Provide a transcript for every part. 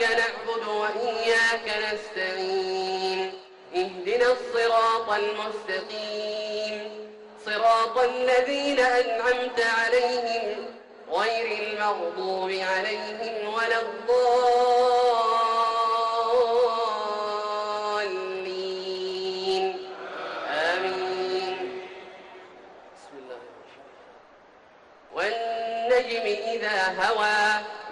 إياك نعبد وإياك نستعين اهدنا الصراط المستقيم. صراط الذين أنعمت عليهم غير المغضوب عليهم ولا الضالين. آمين. بسم الله والنجم إذا هوى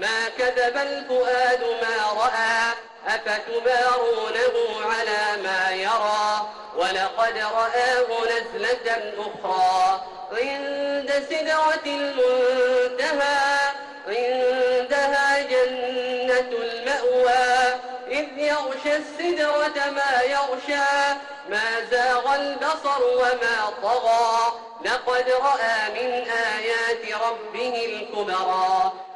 ما كذب الفؤاد ما رأى أفتمارونه على ما يرى؟ ولقد رآه نزلة أخرى عند سدرة المنتهى عندها جنة المأوى. إذ يغشى السدرة ما يغشى ما زاغ البصر وما طغى. لقد رأى من آيات ربه الكبرى.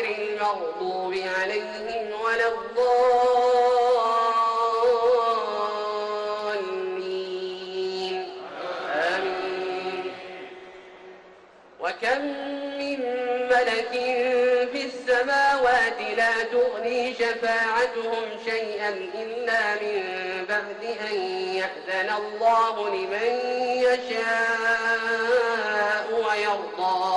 غير المغضوب عليهم ولا الضالين. آمين. وكم من ملك في السماوات لا تغني شفاعتهم شيئا إلا من بعد أن يأذن الله لمن يشاء ويرضى.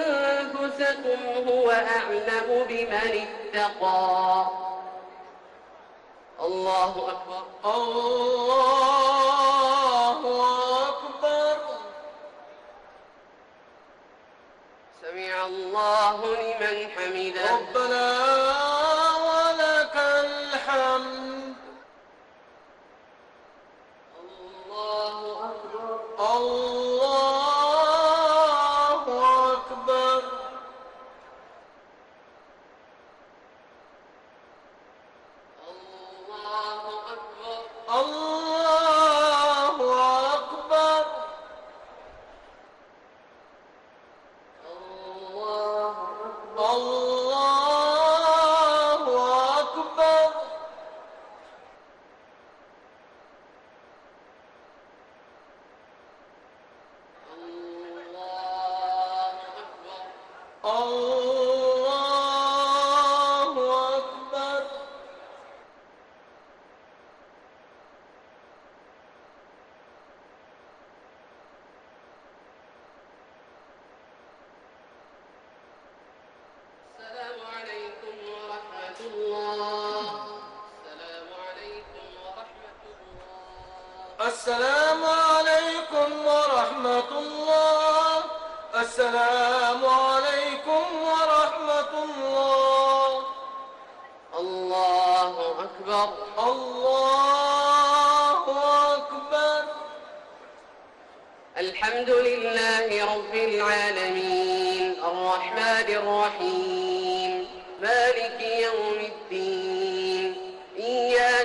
هو أعلم بمن اتقى. الله أكبر. الله أكبر. سمع الله لمن حمده. ربنا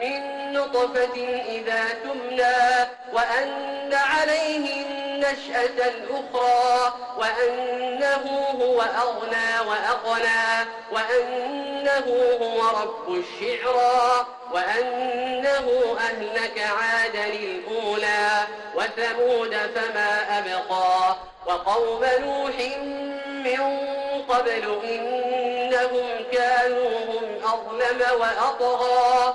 من نطفة إذا تمنى وأن عليه النشأة الأخرى وأنه هو أغنى وأقنى وأنه هو رب الشعرى وأنه أهلك عادا الأولى وثمود فما أبقى. وقوم نوح من قبل إنهم كانوا هم أظلم وأطغى.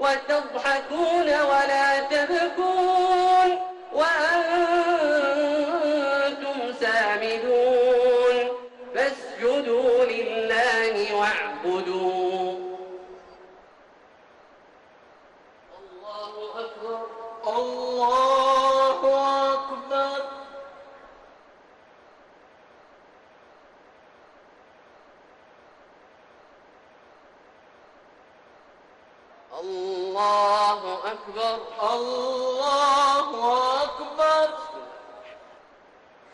وتضحكون ولا تبكون وأنتم الله أكبر الله أكبر.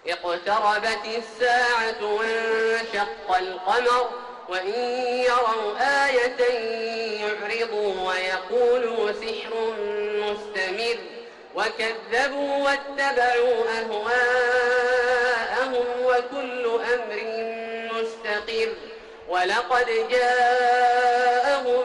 اقتربت الساعة وانشق القمر وإن يروا آية يعرضوا ويقولوا سحر مستمر. وكذبوا واتبعوا أهواءهم وكل أمر مستقر. ولقد جاءهم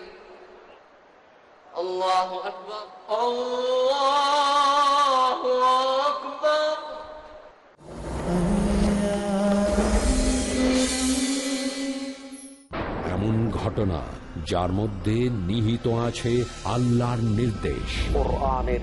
الله أكبر الله أكبر এমন ঘটনা যার মধ্যে নিহিত আছে আল্লাহর নির্দেশ কোরআনের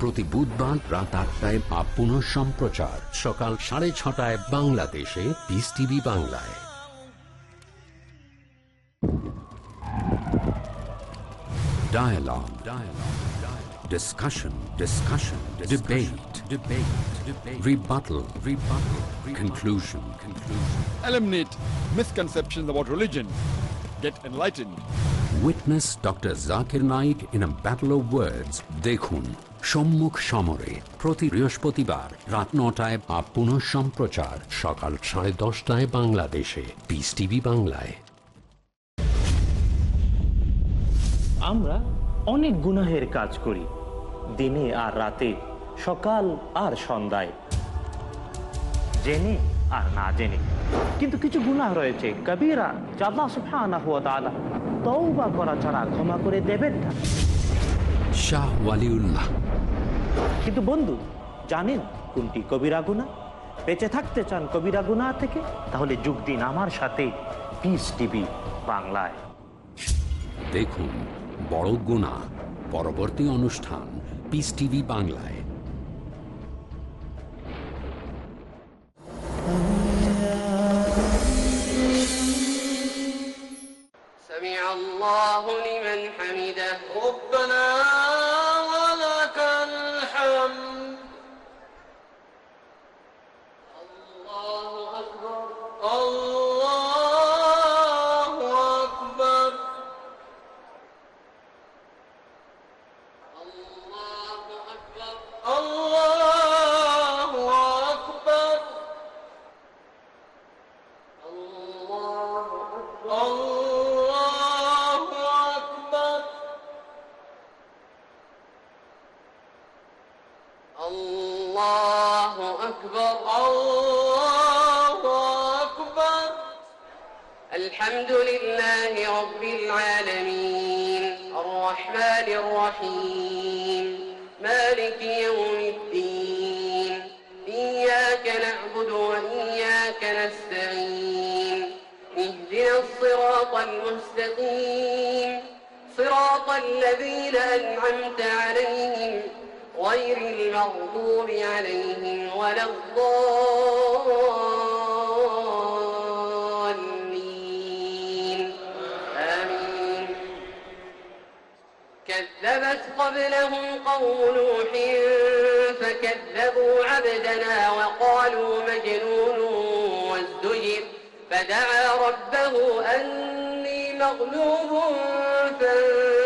প্রতি বুধবার রাত আটটায় বা পুনঃ সম্প্রচার সকাল সাড়ে ছটায় বাংলাদেশে পিস টিভি বাংলায় Dialogue. Dialogue. Dialogue. Discussion. Discussion. Debate. Debate. Debate. Rebuttal. Rebuttal. Rebuttal. Conclusion. Conclusion. eliminate misconceptions about religion. Get enlightened. Witness doctor Zakir Naik in a battle of words. দেখুন সম্মুখ সমরে প্রতি বৃহস্পতিবার রাত নটায় বা পুনঃ সম্প্রচার সকাল সাড়ে দশটায় বাংলাদেশে। পিস টিভি বাংলায়। আমরা অনেক গুনাহের কাজ করি, দিনে আর রাতে, সকাল আর সন্ধ্যায়। জেনে আর না জেনে। কিন্তু কিছু গুনাহ রয়েছে, কবিরা যা আল্লাহ সুবহানাহু ওয়া তাআলা, তওবা করা ছাড়া ক্ষমা করে দেবেন না। শাহ ওয়ালিউল্লাহ। কিন্তু বন্ধু জানেন কোনটি কবিরা গুণা বেঁচে থাকতে চান কবিরা গুণা থেকে? তাহলে যোগ দিন আমার সাথে পিস টিভি বাংলায়। দেখুন বড় গুণা পরবর্তী অনুষ্ঠান পিস টিভি বাংলায়। الله لمن حمده. ربنا الذين أنعمت عليهم غير المغضوب عليهم ولا الضالين. آمين. كذبت قبلهم قوم نوح فكذبوا عبدنا وقالوا مجنون وازدجر فدعا ربه أني مغلوب فانتصر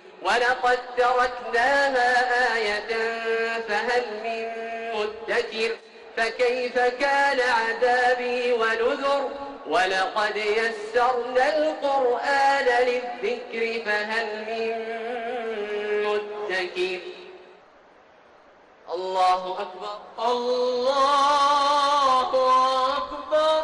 ولقد تركناها آية فهل من مدكر فكيف كان عذابي ونذر ولقد يسرنا القرآن للذكر فهل من مدكر الله أكبر الله أكبر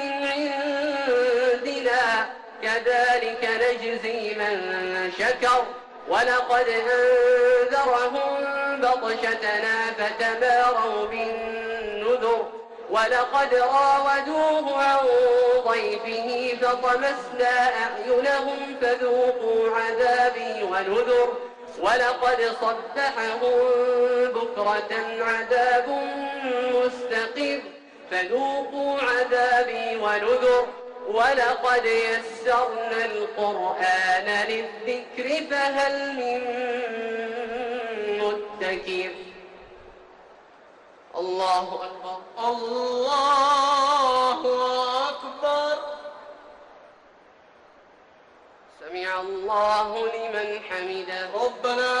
كذلك نجزي من شكر. ولقد أنذرهم بطشتنا فتماروا بالنذر. ولقد راودوه عن ضيفه فطمسنا أعينهم فذوقوا عذابي ونذر. ولقد صبحهم بكرة عذاب مستقر. فذوقوا عذابي ونذر. ولقد يسرنا القرآن للذكر فهل من مدكر الله أكبر. الله أكبر. سمع الله لمن حمده. ربنا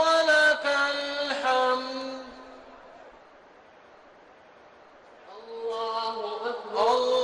ولك الحمد. الله أكبر. الله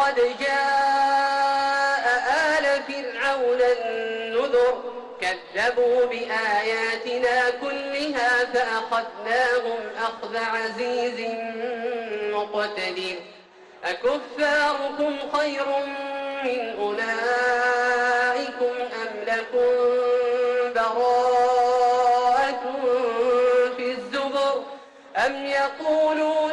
ولقد جاء آل فرعون النذر. كذبوا بآياتنا كلها فأخذناهم أخذ عزيز مقتدر. أكفاركم خير من أولئكم أم لكم براءة في الزبر؟ أم يقولون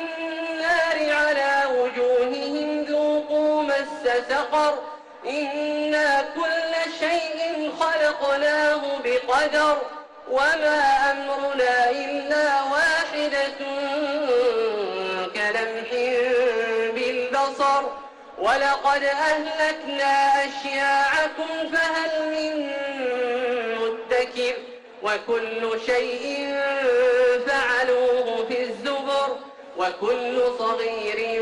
مس سقر إنا كل شيء خلقناه بقدر. وما أمرنا إلا واحدة كلمح بالبصر. ولقد أهلكنا أشياعكم فهل من مدكر. وكل شيء فعلوه في الزبر. وكل صغير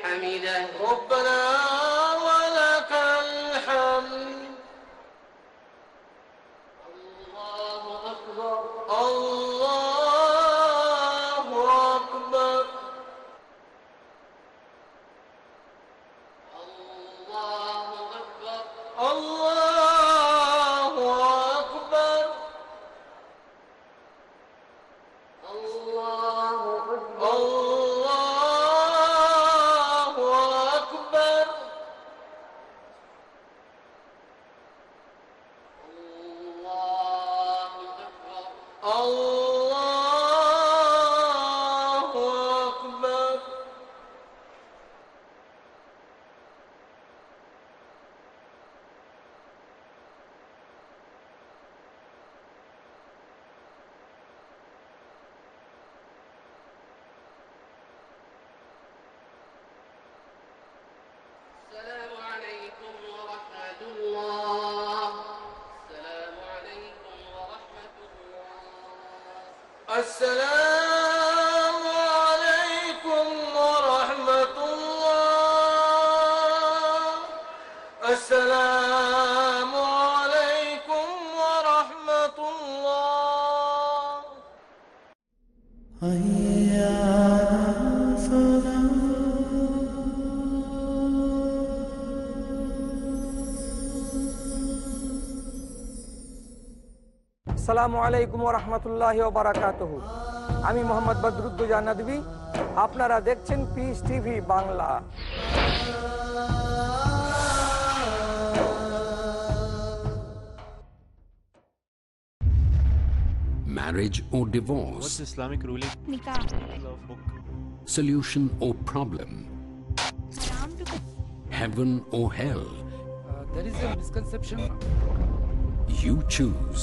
حمده ربنا আসসালামু আলাইকুম রহমতুল্লাহ বারাকাত আমি মোহাম্মদ বদরুদ্দুজা নদী আপনারা দেখছেন Peace TV Bangla Marriage or divorce? Islamic ruling? Solution or problem? Heaven or hell? there is a misconception. You choose.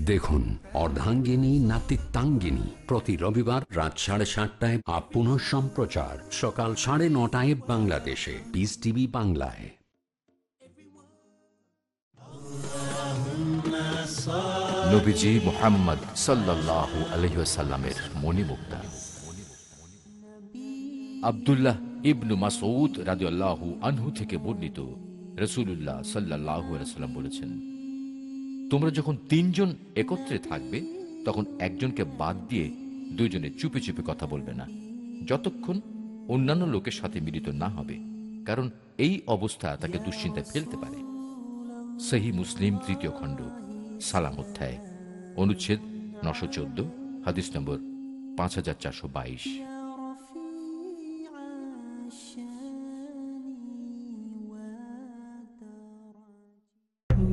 দেখুন, অর্ধাঙ্গিনী, নাতিত্বাঙ্গিনী। প্রতি রবিবার রাত সাড়ে সাতটায় আপ পুনঃ সম্প্রচার। সকাল সাড়ে নটায় বাংলাদেশে। পিস টিভি বাংলায়। নবীজি মোহাম্মদ সাল্লাহ আলহিসাল্লামের মণিমুক্তা। আবদুল্লাহ ইবনু মাসউদ রাদিয়াল্লাহু আনহু থেকে বর্ণিত রসুল্লাহ সাল্লাহ সাল্লাম বলেছেন তোমরা যখন তিনজন একত্রে থাকবে, তখন একজনকে বাদ দিয়ে দুইজনে চুপে চুপে কথা বলবে না, যতক্ষণ অন্যান্য লোকের সাথে মিলিত না হবে, কারণ এই অবস্থা তাকে দুশ্চিন্তায় ফেলতে পারে। সহি মুসলিম তৃতীয় খণ্ড, সালাম অধ্যায়, অনুচ্ছেদ নশো চোদ্দ, হাদিস নম্বর পাঁচ হাজার চারশো বাইশ।